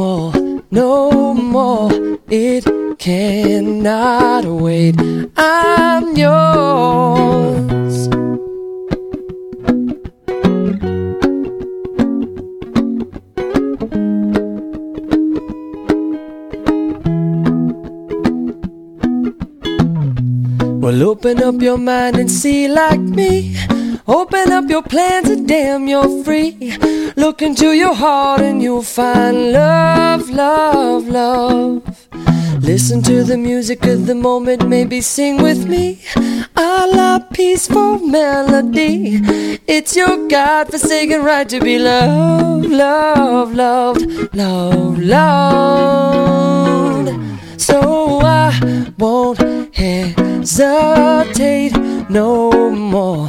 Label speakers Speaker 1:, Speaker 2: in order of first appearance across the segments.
Speaker 1: more, no more. It cannot wait. I'm yours. Well, open up your mind and see like me. Open up your plans and damn, you're free. Look into your heart and you'll find love, love, love. Listen to the music of the moment, maybe sing with me. A la peaceful melody. It's your God forsaken right to be loved, loved, loved, loved, loved. So I won't hesitate no more,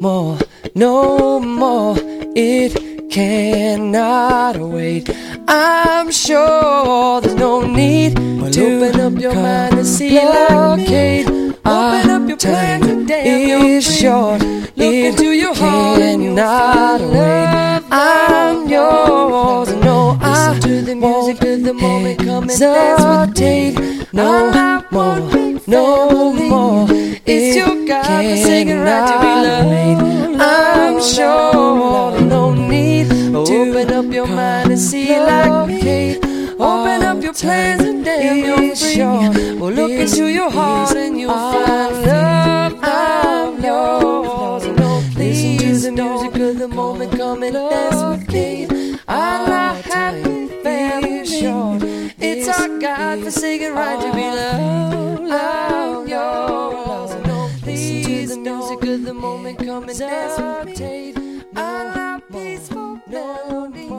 Speaker 1: more, no more. It cannot wait. I'm sure there's no need
Speaker 2: Well,
Speaker 1: to
Speaker 2: open up your mind and see like me.
Speaker 1: Our
Speaker 2: Open up your
Speaker 1: time
Speaker 2: plans and damn, you're
Speaker 1: is
Speaker 2: free.
Speaker 1: short.
Speaker 2: Look
Speaker 1: it
Speaker 2: into your heart and
Speaker 1: cannot
Speaker 2: find
Speaker 1: wait. I'm yours. No,
Speaker 2: love.
Speaker 1: I
Speaker 2: Listen to the music
Speaker 1: won't
Speaker 2: the moment. Come and dance with me.
Speaker 1: no more, no more.
Speaker 2: It's your God-forsaken right to be loved,
Speaker 1: I'm sure no need to
Speaker 2: Open up your mind and see like me. Open up your plans and damn, you're free. Well, look into your heart and you'll find love. I'm yours. No, listen to the music of the moment. Come and dance with me. I'm a happy family. It's our God-forsaken right to be loved. Music of the moment. Come and dance with me. I love peaceful melodies. It's your God-forsaken